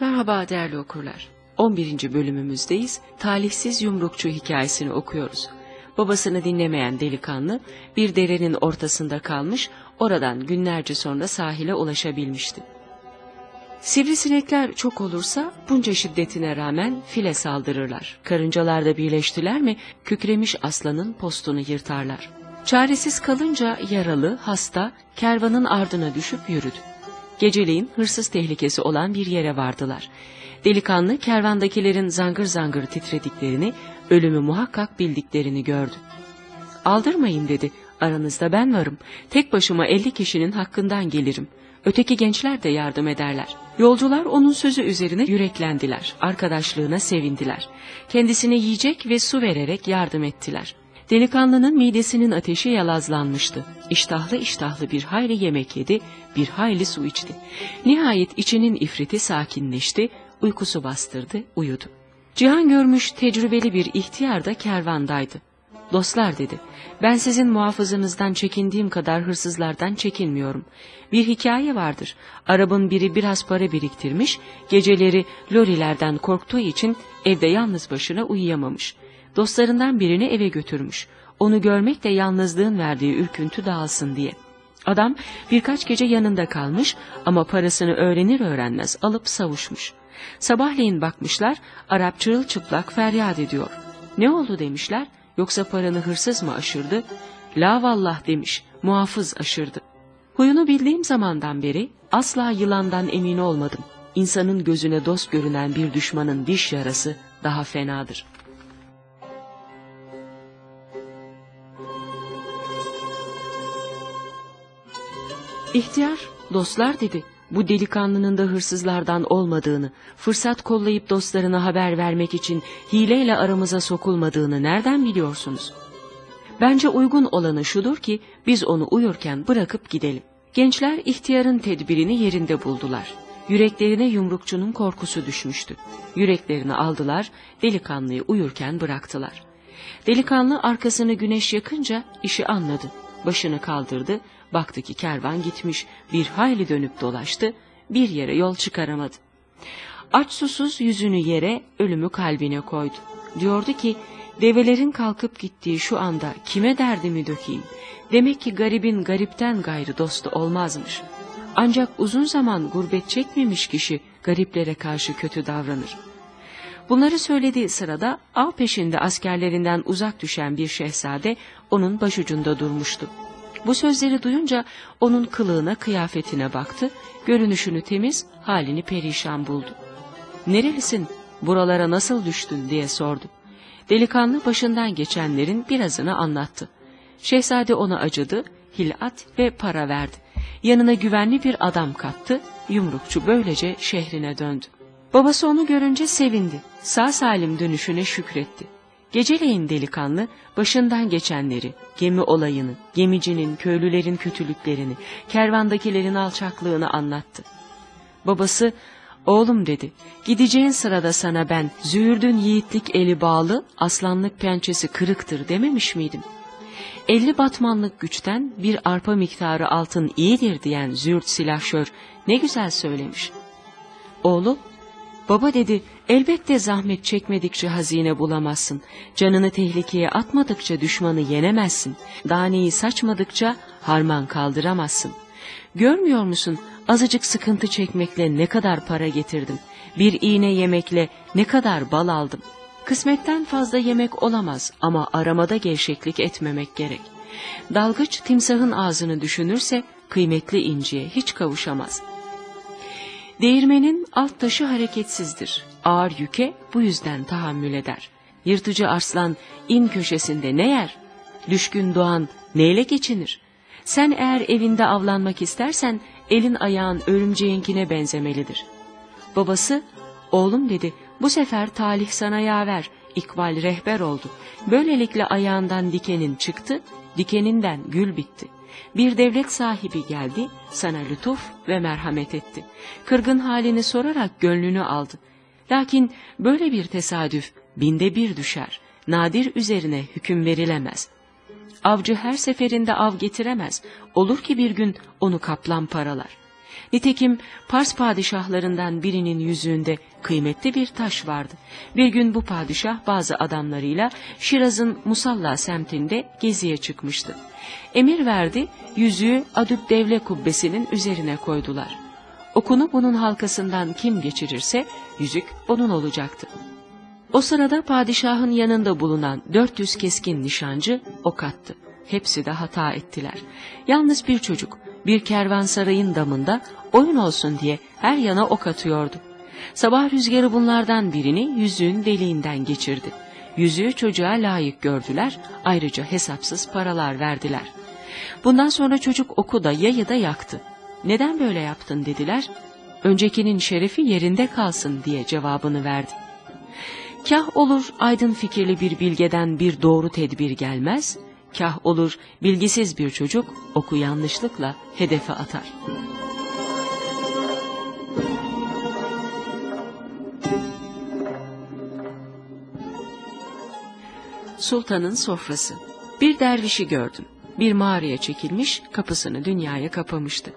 Merhaba değerli okurlar. 11. bölümümüzdeyiz. Talihsiz yumrukçu hikayesini okuyoruz. Babasını dinlemeyen delikanlı bir derenin ortasında kalmış, oradan günlerce sonra sahile ulaşabilmişti. Sivrisinekler çok olursa bunca şiddetine rağmen file saldırırlar. Karıncalar da birleştiler mi kükremiş aslanın postunu yırtarlar. Çaresiz kalınca yaralı, hasta kervanın ardına düşüp yürüdü. Geceleyin hırsız tehlikesi olan bir yere vardılar. Delikanlı kervandakilerin zangır zangır titrediklerini, ölümü muhakkak bildiklerini gördü. Aldırmayın dedi, aranızda ben varım. Tek başıma elli kişinin hakkından gelirim. Öteki gençler de yardım ederler. Yolcular onun sözü üzerine yüreklendiler, arkadaşlığına sevindiler. Kendisine yiyecek ve su vererek yardım ettiler. Delikanlının midesinin ateşi yalazlanmıştı. İştahlı iştahlı bir hayli yemek yedi, bir hayli su içti. Nihayet içinin ifriti sakinleşti, uykusu bastırdı, uyudu. Cihan görmüş tecrübeli bir ihtiyar da kervandaydı. Dostlar dedi, ben sizin muhafızınızdan çekindiğim kadar hırsızlardan çekinmiyorum. Bir hikaye vardır. Arabın biri biraz para biriktirmiş, geceleri lorilerden korktuğu için evde yalnız başına uyuyamamış. Dostlarından birini eve götürmüş. Onu görmek de yalnızlığın verdiği ürküntü dağılsın diye. Adam birkaç gece yanında kalmış ama parasını öğrenir öğrenmez alıp savuşmuş. Sabahleyin bakmışlar, Arap çırılçıplak feryat ediyor. Ne oldu demişler, yoksa paranı hırsız mı aşırdı? La vallah demiş, muhafız aşırdı. Huyunu bildiğim zamandan beri asla yılandan emin olmadım. İnsanın gözüne dost görünen bir düşmanın diş yarası daha fenadır. İhtiyar, dostlar dedi, bu delikanlının da hırsızlardan olmadığını, fırsat kollayıp dostlarına haber vermek için hileyle aramıza sokulmadığını nereden biliyorsunuz? Bence uygun olanı şudur ki biz onu uyurken bırakıp gidelim. Gençler ihtiyarın tedbirini yerinde buldular. Yüreklerine yumrukçunun korkusu düşmüştü. Yüreklerini aldılar, delikanlıyı uyurken bıraktılar. Delikanlı arkasını güneş yakınca işi anladı. Başını kaldırdı, baktı ki kervan gitmiş, bir hayli dönüp dolaştı, bir yere yol çıkaramadı. Aç susuz yüzünü yere, ölümü kalbine koydu. Diyordu ki, develerin kalkıp gittiği şu anda kime derdimi dökeyim? Demek ki garibin garipten gayrı dostu olmazmış. Ancak uzun zaman gurbet çekmemiş kişi gariplere karşı kötü davranır. Bunları söylediği sırada av peşinde askerlerinden uzak düşen bir şehzade onun başucunda durmuştu. Bu sözleri duyunca onun kılığına kıyafetine baktı, görünüşünü temiz, halini perişan buldu. Nerelisin, buralara nasıl düştün diye sordu. Delikanlı başından geçenlerin birazını anlattı. Şehzade ona acıdı, hilat ve para verdi. Yanına güvenli bir adam kattı, yumrukçu böylece şehrine döndü. Babası onu görünce sevindi, sağ salim dönüşüne şükretti. Geceleyin delikanlı başından geçenleri, gemi olayını, gemicinin, köylülerin kötülüklerini, kervandakilerin alçaklığını anlattı. Babası, oğlum dedi, gideceğin sırada sana ben züğürdün yiğitlik eli bağlı, aslanlık pençesi kırıktır dememiş miydim? Elli batmanlık güçten bir arpa miktarı altın iyidir diyen züğürt silahşör ne güzel söylemiş. Oğlu, baba dedi, elbette zahmet çekmedikçe hazine bulamazsın. Canını tehlikeye atmadıkça düşmanı yenemezsin. Daneyi saçmadıkça harman kaldıramazsın. Görmüyor musun azıcık sıkıntı çekmekle ne kadar para getirdim. Bir iğne yemekle ne kadar bal aldım. Kısmetten fazla yemek olamaz ama aramada gevşeklik etmemek gerek. Dalgıç timsahın ağzını düşünürse kıymetli inciye hiç kavuşamaz. Değirmenin alt taşı hareketsizdir. Ağır yüke bu yüzden tahammül eder. Yırtıcı arslan in köşesinde ne yer? Düşkün doğan neyle geçinir? Sen eğer evinde avlanmak istersen elin ayağın örümceğinkine benzemelidir. Babası, oğlum dedi, bu sefer talih sana yaver, ikbal rehber oldu. Böylelikle ayağından dikenin çıktı, dikeninden gül bitti. Bir devlet sahibi geldi, sana lütuf ve merhamet etti. Kırgın halini sorarak gönlünü aldı. Lakin böyle bir tesadüf binde bir düşer. Nadir üzerine hüküm verilemez. Avcı her seferinde av getiremez. Olur ki bir gün onu kaplan paralar. Nitekim Pars padişahlarından birinin yüzüğünde kıymetli bir taş vardı. Bir gün bu padişah bazı adamlarıyla Şiraz'ın Musalla semtinde geziye çıkmıştı. Emir verdi, yüzüğü Adüb Devle kubbesinin üzerine koydular. Okunu bunun halkasından kim geçirirse yüzük onun olacaktı. O sırada padişahın yanında bulunan 400 keskin nişancı ok attı. Hepsi de hata ettiler. Yalnız bir çocuk bir kervansarayın damında oyun olsun diye her yana ok atıyordu. Sabah rüzgarı bunlardan birini yüzüğün deliğinden geçirdi. Yüzüğü çocuğa layık gördüler, ayrıca hesapsız paralar verdiler. Bundan sonra çocuk oku da yayı da yaktı. Neden böyle yaptın dediler. Öncekinin şerefi yerinde kalsın diye cevabını verdi. Kah olur aydın fikirli bir bilgeden bir doğru tedbir gelmez, kah olur bilgisiz bir çocuk oku yanlışlıkla hedefe atar. Sultanın sofrası. Bir dervişi gördüm. Bir mağaraya çekilmiş, kapısını dünyaya kapamıştı.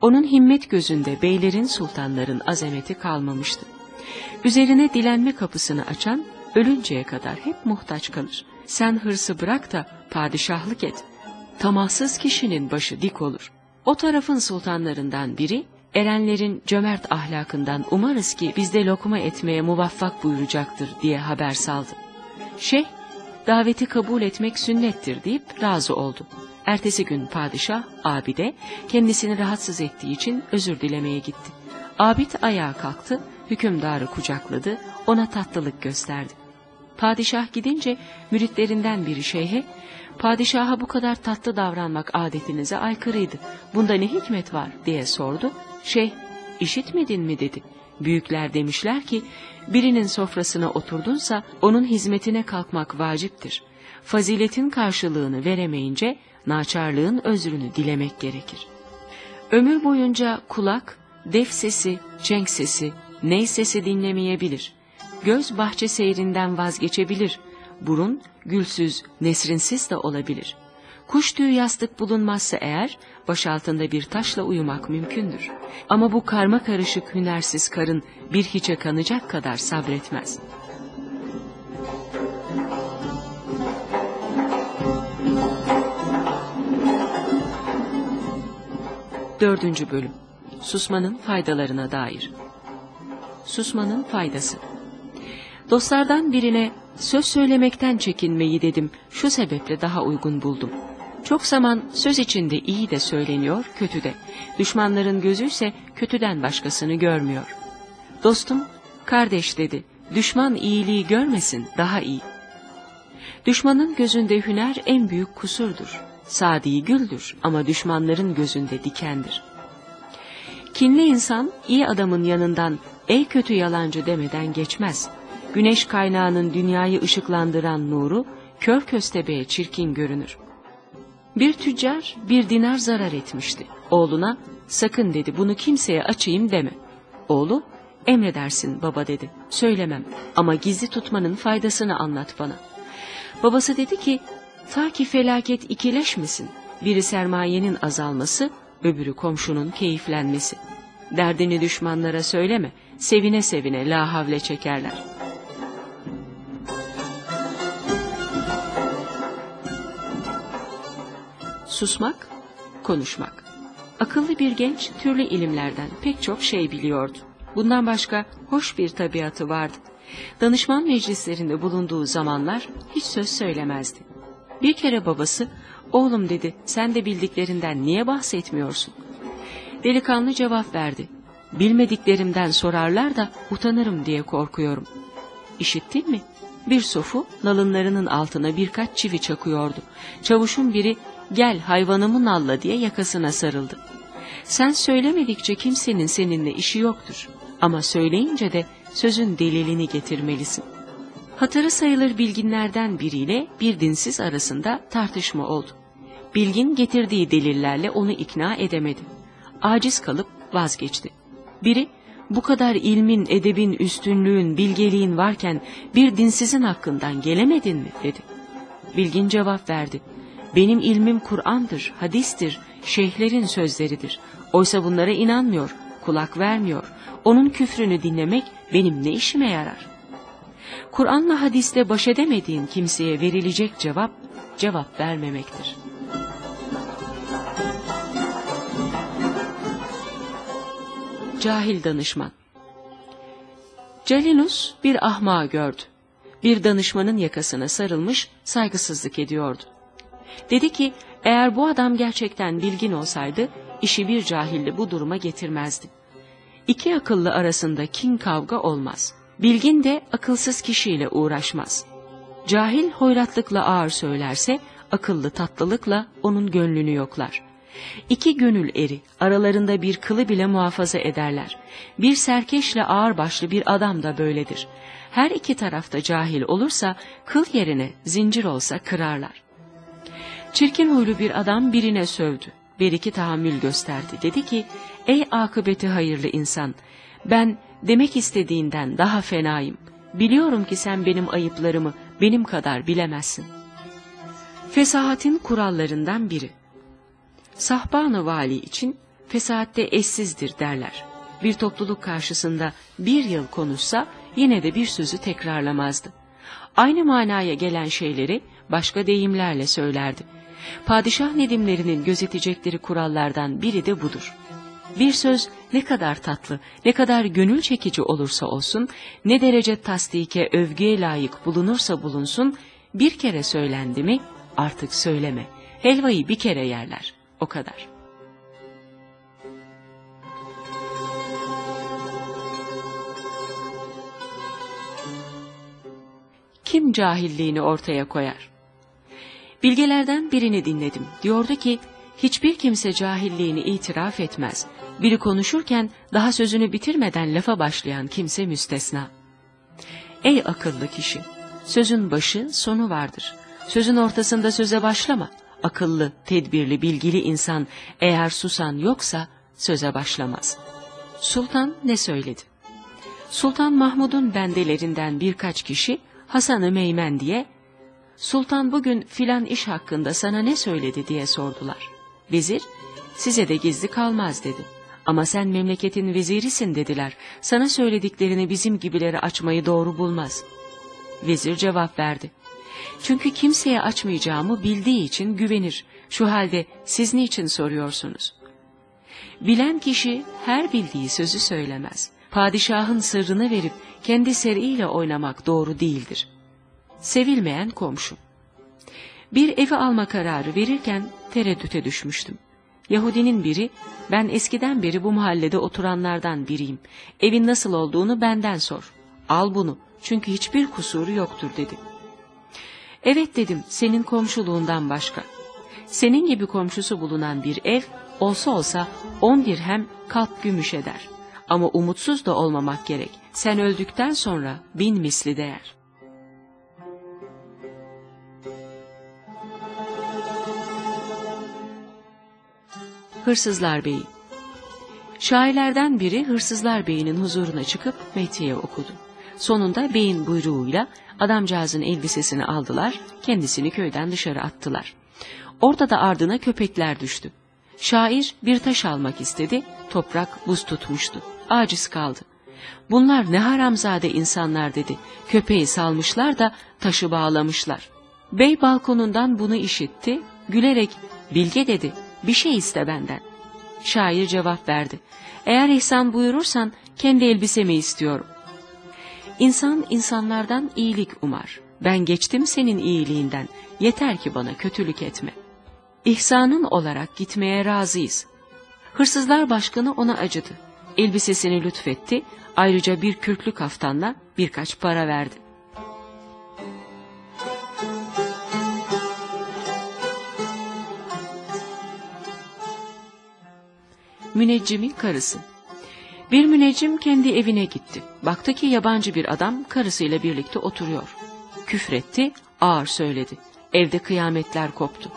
Onun himmet gözünde beylerin sultanların azameti kalmamıştı. Üzerine dilenme kapısını açan ölünceye kadar hep muhtaç kalır. Sen hırsı bırak da padişahlık et. Tamahsız kişinin başı dik olur. O tarafın sultanlarından biri, erenlerin cömert ahlakından umarız ki bizde lokma etmeye muvaffak buyuracaktır diye haber saldı. Şeyh, daveti kabul etmek sünnettir deyip razı oldu. Ertesi gün padişah, abide, kendisini rahatsız ettiği için özür dilemeye gitti. Abid ayağa kalktı, hükümdarı kucakladı, ona tatlılık gösterdi. Padişah gidince müritlerinden biri şeyhe, padişaha bu kadar tatlı davranmak adetinize aykırıydı. Bunda ne hikmet var diye sordu. Şeyh, işitmedin mi dedi. Büyükler demişler ki, birinin sofrasına oturdunsa onun hizmetine kalkmak vaciptir. Faziletin karşılığını veremeyince naçarlığın özrünü dilemek gerekir. Ömür boyunca kulak, def sesi, çenk sesi, ney sesi dinlemeyebilir. Göz bahçe seyrinden vazgeçebilir. Burun gülsüz, nesrinsiz de olabilir. Kuş tüyü yastık bulunmazsa eğer, baş altında bir taşla uyumak mümkündür. Ama bu karma karışık hünersiz karın bir hiçe kanacak kadar sabretmez. Dördüncü bölüm Susmanın faydalarına dair Susmanın faydası Dostlardan birine söz söylemekten çekinmeyi dedim şu sebeple daha uygun buldum. Çok zaman söz içinde iyi de söyleniyor, kötü de. Düşmanların gözü ise kötüden başkasını görmüyor. Dostum, kardeş dedi, düşman iyiliği görmesin daha iyi. Düşmanın gözünde hüner en büyük kusurdur. Sadi güldür ama düşmanların gözünde dikendir. Kinli insan iyi adamın yanından ey kötü yalancı demeden geçmez. Güneş kaynağının dünyayı ışıklandıran nuru kör köstebeğe çirkin görünür. Bir tüccar bir dinar zarar etmişti. Oğluna sakın dedi bunu kimseye açayım deme. Oğlu emredersin baba dedi. Söylemem ama gizli tutmanın faydasını anlat bana. Babası dedi ki ta ki felaket ikileşmesin. Biri sermayenin azalması, öbürü komşunun keyiflenmesi. Derdini düşmanlara söyleme, sevine sevine la havle çekerler. Susmak, konuşmak. Akıllı bir genç türlü ilimlerden pek çok şey biliyordu. Bundan başka hoş bir tabiatı vardı. Danışman meclislerinde bulunduğu zamanlar hiç söz söylemezdi. Bir kere babası, oğlum dedi, sen de bildiklerinden niye bahsetmiyorsun? Delikanlı cevap verdi. Bilmediklerimden sorarlar da utanırım diye korkuyorum. İşittin mi? Bir sofu nalınlarının altına birkaç çivi çakıyordu. Çavuşun biri gel hayvanımı nalla diye yakasına sarıldı. Sen söylemedikçe kimsenin seninle işi yoktur. Ama söyleyince de sözün delilini getirmelisin. Hatırı sayılır bilginlerden biriyle bir dinsiz arasında tartışma oldu. Bilgin getirdiği delillerle onu ikna edemedi. Aciz kalıp vazgeçti. Biri, bu kadar ilmin, edebin, üstünlüğün, bilgeliğin varken bir dinsizin hakkından gelemedin mi dedi. Bilgin cevap verdi. Benim ilmim Kur'an'dır, hadistir, şeyhlerin sözleridir. Oysa bunlara inanmıyor, kulak vermiyor. Onun küfrünü dinlemek benim ne işime yarar? Kur'an'la hadisle baş edemediğin kimseye verilecek cevap, cevap vermemektir. Cahil danışman Celinus bir ahmağı gördü. Bir danışmanın yakasına sarılmış saygısızlık ediyordu. Dedi ki eğer bu adam gerçekten bilgin olsaydı işi bir cahille bu duruma getirmezdi. İki akıllı arasında kin kavga olmaz. Bilgin de akılsız kişiyle uğraşmaz. Cahil hoyratlıkla ağır söylerse akıllı tatlılıkla onun gönlünü yoklar. İki gönül eri aralarında bir kılı bile muhafaza ederler. Bir serkeşle ağırbaşlı bir adam da böyledir. Her iki tarafta cahil olursa kıl yerine zincir olsa kırarlar. Çirkin huylu bir adam birine sövdü. Bir iki tahammül gösterdi. Dedi ki, ey akıbeti hayırlı insan, ben demek istediğinden daha fenayım. Biliyorum ki sen benim ayıplarımı benim kadar bilemezsin. Fesahatin kurallarından biri. Sahbanı vali için fesahatte eşsizdir derler. Bir topluluk karşısında bir yıl konuşsa yine de bir sözü tekrarlamazdı. Aynı manaya gelen şeyleri başka deyimlerle söylerdi. Padişah nedimlerinin gözetecekleri kurallardan biri de budur. Bir söz ne kadar tatlı, ne kadar gönül çekici olursa olsun, ne derece tasdike, övgüye layık bulunursa bulunsun, bir kere söylendi mi artık söyleme. Helvayı bir kere yerler, o kadar. Kim cahilliğini ortaya koyar? Bilgelerden birini dinledim. Diyordu ki, hiçbir kimse cahilliğini itiraf etmez. Biri konuşurken daha sözünü bitirmeden lafa başlayan kimse müstesna. Ey akıllı kişi! Sözün başı sonu vardır. Sözün ortasında söze başlama. Akıllı, tedbirli, bilgili insan eğer susan yoksa söze başlamaz. Sultan ne söyledi? Sultan Mahmud'un bendelerinden birkaç kişi Hasan-ı Meymen diye Sultan bugün filan iş hakkında sana ne söyledi diye sordular. Vezir, size de gizli kalmaz dedi. Ama sen memleketin vezirisin dediler. Sana söylediklerini bizim gibileri açmayı doğru bulmaz. Vezir cevap verdi. Çünkü kimseye açmayacağımı bildiği için güvenir. Şu halde siz niçin soruyorsunuz? Bilen kişi her bildiği sözü söylemez. Padişahın sırrını verip kendi seriyle oynamak doğru değildir.'' Sevilmeyen komşu. Bir evi alma kararı verirken tereddüte düşmüştüm. Yahudinin biri, ben eskiden beri bu mahallede oturanlardan biriyim. Evin nasıl olduğunu benden sor. Al bunu, çünkü hiçbir kusuru yoktur dedi. Evet dedim, senin komşuluğundan başka. Senin gibi komşusu bulunan bir ev, olsa olsa on dirhem kalp gümüş eder. Ama umutsuz da olmamak gerek. Sen öldükten sonra bin misli değer. Hırsızlar Beyi Şairlerden biri Hırsızlar Bey'inin huzuruna çıkıp metiye okudu. Sonunda beyin buyruğuyla adamcağızın elbisesini aldılar, kendisini köyden dışarı attılar. Orada da ardına köpekler düştü. Şair bir taş almak istedi, toprak buz tutmuştu. Aciz kaldı. Bunlar ne haramzade insanlar dedi. Köpeği salmışlar da taşı bağlamışlar. Bey balkonundan bunu işitti, gülerek bilge dedi bir şey iste benden. Şair cevap verdi. Eğer ihsan buyurursan kendi elbisemi istiyorum. İnsan insanlardan iyilik umar. Ben geçtim senin iyiliğinden. Yeter ki bana kötülük etme. İhsanın olarak gitmeye razıyız. Hırsızlar başkanı ona acıdı. Elbisesini lütfetti. Ayrıca bir kürklü kaftanla birkaç para verdi. Müneccimin karısı. Bir müneccim kendi evine gitti. Baktı ki yabancı bir adam karısıyla birlikte oturuyor. Küfretti, ağır söyledi. Evde kıyametler koptu.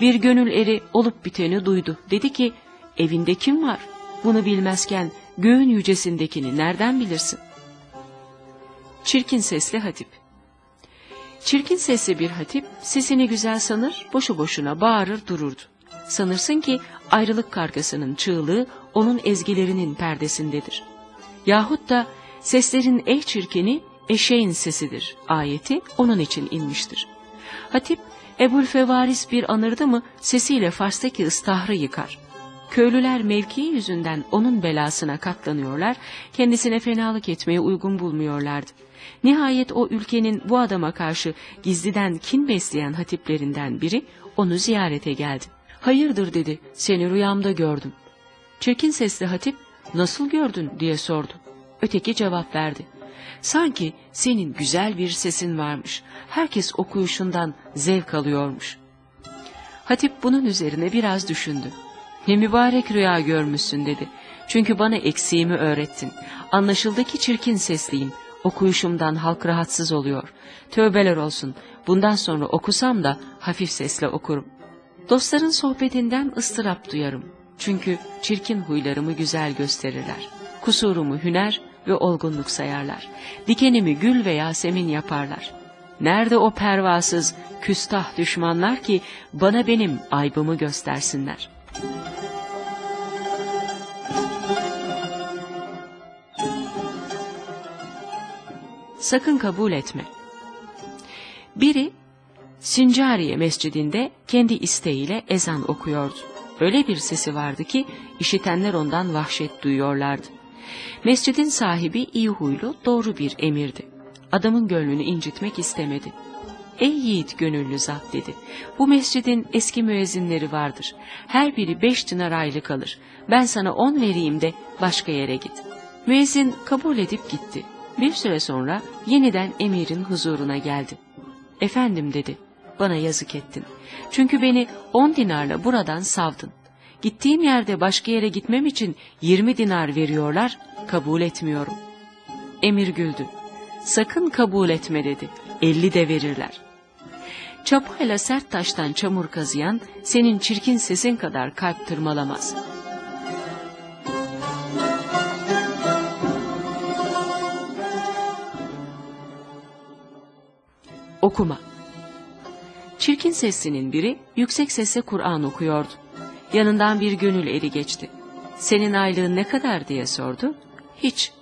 Bir gönül eri olup biteni duydu. Dedi ki, evinde kim var? Bunu bilmezken göğün yücesindekini nereden bilirsin? Çirkin sesli hatip. Çirkin sesli bir hatip sesini güzel sanır, boşu boşuna bağırır dururdu. Sanırsın ki ayrılık kargasının çığlığı onun ezgilerinin perdesindedir. Yahut da seslerin en çirkini eşeğin sesidir ayeti onun için inmiştir. Hatip Ebul Fevaris bir anırdı mı sesiyle Fars'taki ıstahrı yıkar. Köylüler mevkii yüzünden onun belasına katlanıyorlar, kendisine fenalık etmeye uygun bulmuyorlardı. Nihayet o ülkenin bu adama karşı gizliden kin besleyen hatiplerinden biri onu ziyarete geldi. Hayırdır dedi, seni rüyamda gördüm. Çirkin sesli hatip, nasıl gördün diye sordu. Öteki cevap verdi. Sanki senin güzel bir sesin varmış, herkes okuyuşundan zevk alıyormuş. Hatip bunun üzerine biraz düşündü. Ne mübarek rüya görmüşsün dedi. Çünkü bana eksiğimi öğrettin. Anlaşıldı ki çirkin sesliyim. Okuyuşumdan halk rahatsız oluyor. Tövbeler olsun. Bundan sonra okusam da hafif sesle okurum. Dostların sohbetinden ıstırap duyarım. Çünkü çirkin huylarımı güzel gösterirler. Kusurumu hüner ve olgunluk sayarlar. Dikenimi gül ve yasemin yaparlar. Nerede o pervasız, küstah düşmanlar ki bana benim aybımı göstersinler. Sakın kabul etme. Biri Sincariye mescidinde kendi isteğiyle ezan okuyordu. Öyle bir sesi vardı ki işitenler ondan vahşet duyuyorlardı. Mescidin sahibi iyi huylu, doğru bir emirdi. Adamın gönlünü incitmek istemedi. Ey yiğit gönüllü zat dedi. Bu mescidin eski müezzinleri vardır. Her biri beş dinar aylık alır. Ben sana on vereyim de başka yere git. Müezzin kabul edip gitti. Bir süre sonra yeniden emirin huzuruna geldi. Efendim dedi, bana yazık ettin. Çünkü beni on dinarla buradan savdın. Gittiğim yerde başka yere gitmem için yirmi dinar veriyorlar, kabul etmiyorum. Emir güldü. Sakın kabul etme dedi, elli de verirler. Çapayla sert taştan çamur kazıyan, senin çirkin sesin kadar kalp tırmalamaz. Okuma Çirkin seslinin biri yüksek sesle Kur'an okuyordu. Yanından bir gönül eri geçti. Senin aylığın ne kadar diye sordu. Hiç.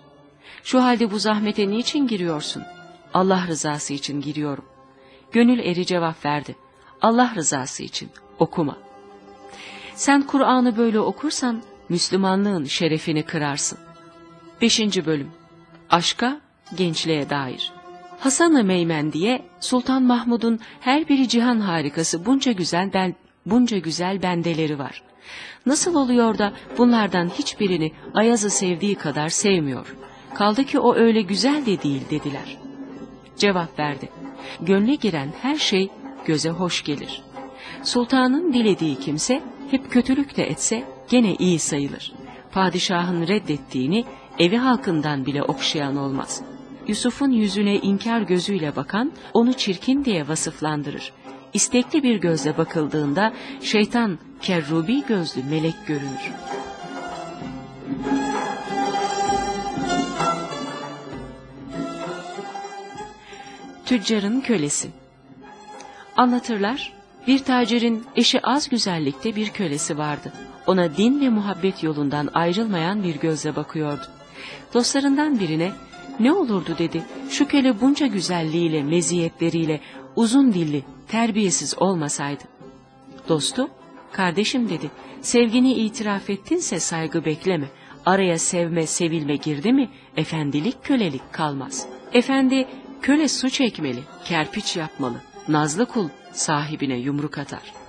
Şu halde bu zahmete niçin giriyorsun? Allah rızası için giriyorum. Gönül eri cevap verdi. Allah rızası için okuma. Sen Kur'an'ı böyle okursan Müslümanlığın şerefini kırarsın. 5. Bölüm Aşka, gençliğe dair Hasan-ı Meymen diye Sultan Mahmud'un her biri cihan harikası bunca güzel ben, bunca güzel bendeleri var. Nasıl oluyor da bunlardan hiçbirini Ayaz'ı sevdiği kadar sevmiyor? Kaldı ki o öyle güzel de değil dediler. Cevap verdi. Gönle giren her şey göze hoş gelir. Sultanın dilediği kimse hep kötülük de etse gene iyi sayılır. Padişahın reddettiğini evi halkından bile okşayan olmaz.'' Yusuf'un yüzüne inkar gözüyle bakan onu çirkin diye vasıflandırır. İstekli bir gözle bakıldığında şeytan kerrubi gözlü melek görünür. Tüccarın kölesi Anlatırlar, bir tacirin eşi az güzellikte bir kölesi vardı. Ona din ve muhabbet yolundan ayrılmayan bir gözle bakıyordu. Dostlarından birine ne olurdu dedi, şu köle bunca güzelliğiyle, meziyetleriyle, uzun dilli, terbiyesiz olmasaydı. Dostu, kardeşim dedi, sevgini itiraf ettinse saygı bekleme. Araya sevme, sevilme girdi mi, efendilik, kölelik kalmaz. Efendi, köle su çekmeli, kerpiç yapmalı, nazlı kul sahibine yumruk atar.''